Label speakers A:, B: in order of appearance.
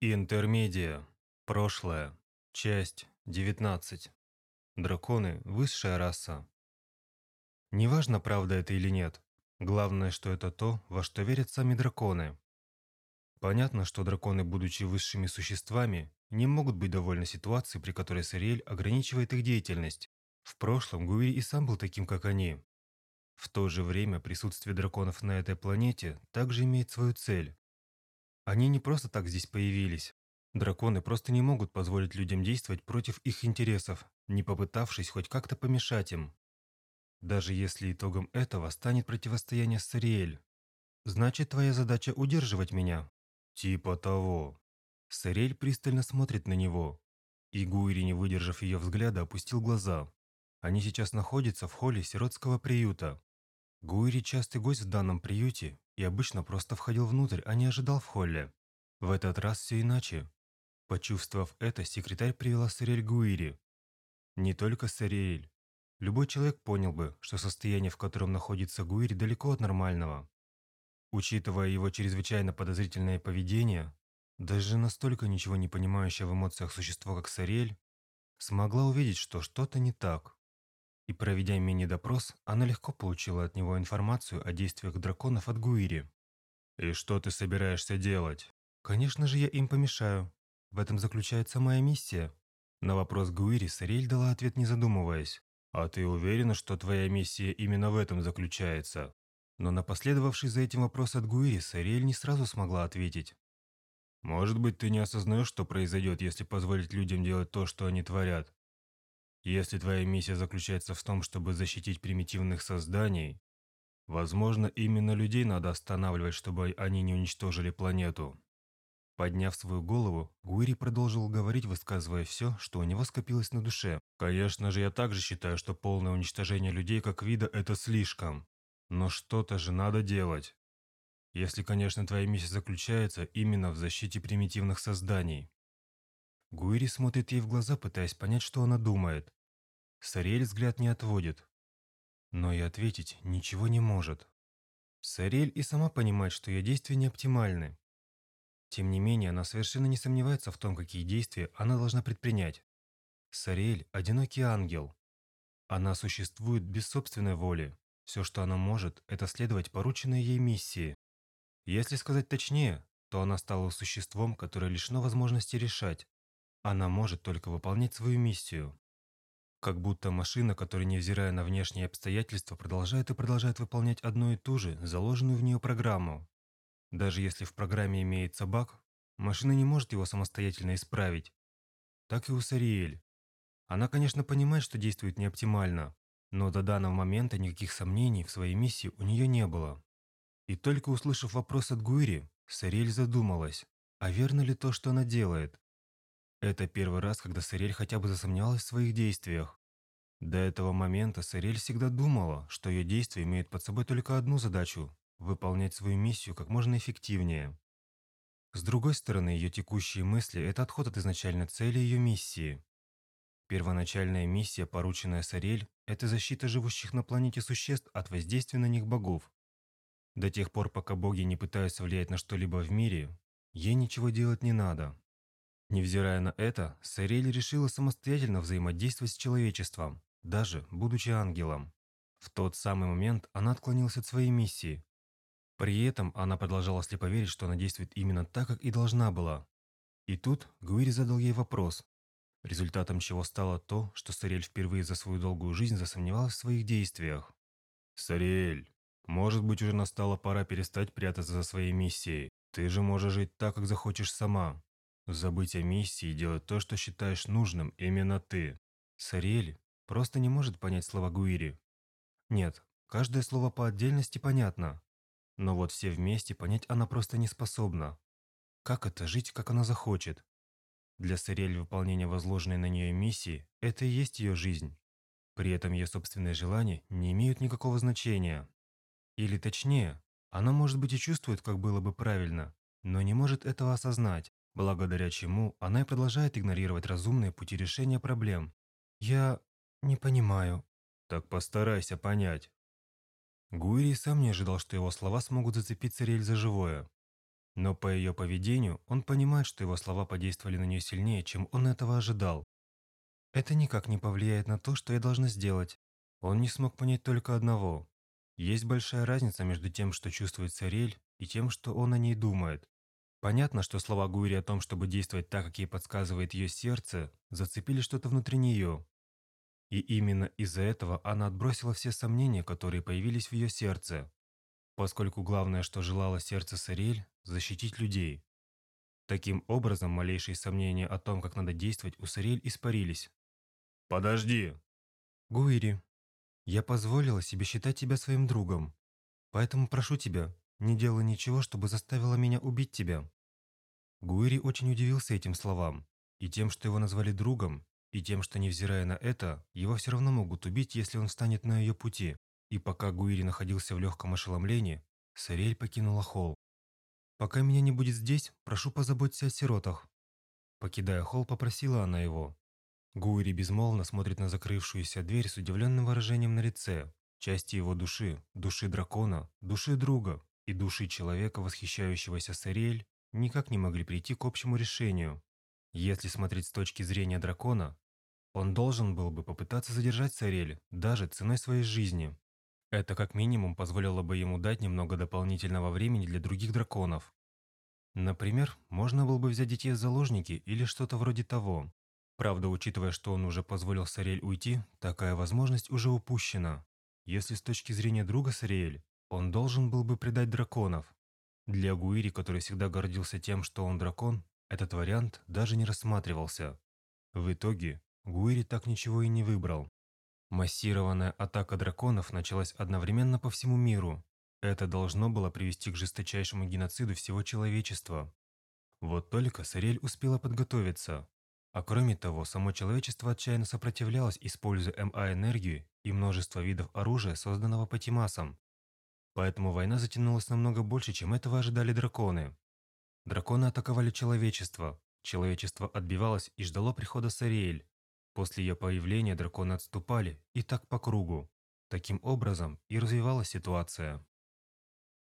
A: Интермедия. Прошлое. Часть 19. Драконы – высшая раса. Неважно, правда это или нет. Главное, что это то, во что верят сами драконы. Понятно, что драконы, будучи высшими существами, не могут быть довольны ситуацией, при которой Сариэль ограничивает их деятельность. В прошлом Гуири и сам был таким, как они. В то же время присутствие драконов на этой планете также имеет свою цель они не просто так здесь появились. Драконы просто не могут позволить людям действовать против их интересов, не попытавшись хоть как-то помешать им. Даже если итогом этого станет противостояние с Сариэль. Значит, твоя задача удерживать меня? Типа того. Сариэль пристально смотрит на него. И Гуири, не выдержав ее взгляда, опустил глаза. Они сейчас находятся в холле сиротского приюта. Гуири частый гость в данном приюте и обычно просто входил внутрь, а не ожидал в холле. В этот раз все иначе. Почувствовав это, секретарь привела Сариэль Гуири. Не только Сариэль. Любой человек понял бы, что состояние, в котором находится Гуири, далеко от нормального. Учитывая его чрезвычайно подозрительное поведение, даже настолько ничего не понимающее в эмоциях существо, как Сариэль, смогла увидеть, что что-то не так. И проведя мини-допрос, она легко получила от него информацию о действиях драконов от Гуири. «И что ты собираешься делать?» «Конечно же, я им помешаю. В этом заключается моя миссия». На вопрос Гуири Сариэль дала ответ, не задумываясь. «А ты уверена, что твоя миссия именно в этом заключается?» Но на последовавший за этим вопрос от Гуири Сариэль не сразу смогла ответить. «Может быть, ты не осознаешь, что произойдет, если позволить людям делать то, что они творят? Если твоя миссия заключается в том, чтобы защитить примитивных созданий, возможно, именно людей надо останавливать, чтобы они не уничтожили планету. Подняв свою голову, Гуири продолжил говорить, высказывая все, что у него скопилось на душе. «Конечно же, я также считаю, что полное уничтожение людей как вида – это слишком. Но что-то же надо делать. Если, конечно, твоя миссия заключается именно в защите примитивных созданий. Гуири смотрит ей в глаза, пытаясь понять, что она думает. Сариэль взгляд не отводит. Но и ответить ничего не может. Сариэль и сама понимает, что ее действия не оптимальны. Тем не менее, она совершенно не сомневается в том, какие действия она должна предпринять. Сариэль – одинокий ангел. Она существует без собственной воли. Все, что она может, это следовать порученной ей миссии. Если сказать точнее, то она стала существом, которое лишено возможности решать, она может только выполнять свою миссию. Как будто машина, которая, невзирая на внешние обстоятельства, продолжает и продолжает выполнять одну и ту же, заложенную в нее программу. Даже если в программе имеется баг, машина не может его самостоятельно исправить. Так и у Сариэль. Она, конечно, понимает, что действует не оптимально, но до данного момента никаких сомнений в своей миссии у нее не было. И только услышав вопрос от Гуири, Сариэль задумалась, а верно ли то, что она делает? Это первый раз, когда Сарель хотя бы засомневалась в своих действиях. До этого момента Сарель всегда думала, что ее действия имеют под собой только одну задачу – выполнять свою миссию как можно эффективнее. С другой стороны, ее текущие мысли – это отход от изначальной цели ее миссии. Первоначальная миссия, порученная Сарель, это защита живущих на планете существ от воздействия на них богов. До тех пор, пока боги не пытаются влиять на что-либо в мире, ей ничего делать не надо. Невзирая на это, Сарель решила самостоятельно взаимодействовать с человечеством, даже будучи ангелом. В тот самый момент она отклонилась от своей миссии. При этом она продолжала слепо верить, что она действует именно так, как и должна была. И тут Гуири задал ей вопрос, результатом чего стало то, что Сарель впервые за свою долгую жизнь засомневалась в своих действиях. «Сариэль, может быть, уже настала пора перестать прятаться за своей миссией. Ты же можешь жить так, как захочешь сама. Забыть о миссии и делать то, что считаешь нужным именно ты. Сариэль просто не может понять слова Гуири. Нет, каждое слово по отдельности понятно. Но вот все вместе понять она просто не способна. Как это жить, как она захочет? Для Сариэль выполнение возложенной на нее миссии – это и есть ее жизнь. При этом ее собственные желания не имеют никакого значения. Или точнее, она может быть и чувствует, как было бы правильно, но не может этого осознать благодаря чему она и продолжает игнорировать разумные пути решения проблем. Я не понимаю. Так постарайся понять. Гуири сам не ожидал, что его слова смогут зацепить Цариэль за живое. Но по ее поведению он понимает, что его слова подействовали на нее сильнее, чем он этого ожидал. Это никак не повлияет на то, что я должна сделать. Он не смог понять только одного. Есть большая разница между тем, что чувствует Сарель, и тем, что он о ней думает. Понятно, что слова Гуири о том, чтобы действовать так, как ей подсказывает ее сердце, зацепили что-то внутри нее. И именно из-за этого она отбросила все сомнения, которые появились в ее сердце. Поскольку главное, что желало сердце Сарель – защитить людей. Таким образом, малейшие сомнения о том, как надо действовать, у Сарель испарились. «Подожди!» «Гуири, я позволила себе считать тебя своим другом. Поэтому прошу тебя, не делай ничего, чтобы заставило меня убить тебя». Гуири очень удивился этим словам, и тем, что его назвали другом, и тем, что, невзирая на это, его все равно могут убить, если он встанет на ее пути. И пока Гуири находился в легком ошеломлении, Сариэль покинула холл. «Пока меня не будет здесь, прошу позаботься о сиротах». Покидая холл, попросила она его. Гуири безмолвно смотрит на закрывшуюся дверь с удивленным выражением на лице. Части его души, души дракона, души друга и души человека, восхищающегося Сариэль, никак не могли прийти к общему решению. Если смотреть с точки зрения дракона, он должен был бы попытаться задержать Сариэль, даже ценой своей жизни. Это как минимум позволило бы ему дать немного дополнительного времени для других драконов. Например, можно было бы взять детей в заложники или что-то вроде того. Правда, учитывая, что он уже позволил Сариэль уйти, такая возможность уже упущена. Если с точки зрения друга Сариэль, он должен был бы предать драконов. Для Гуири, который всегда гордился тем, что он дракон, этот вариант даже не рассматривался. В итоге, Гуири так ничего и не выбрал. Массированная атака драконов началась одновременно по всему миру. Это должно было привести к жесточайшему геноциду всего человечества. Вот только Сарель успела подготовиться. А кроме того, само человечество отчаянно сопротивлялось, используя МА-энергию и множество видов оружия, созданного Патимасом. Поэтому война затянулась намного больше, чем этого ожидали драконы. Драконы атаковали человечество. Человечество отбивалось и ждало прихода Сариэль. После ее появления драконы отступали, и так по кругу. Таким образом и развивалась ситуация.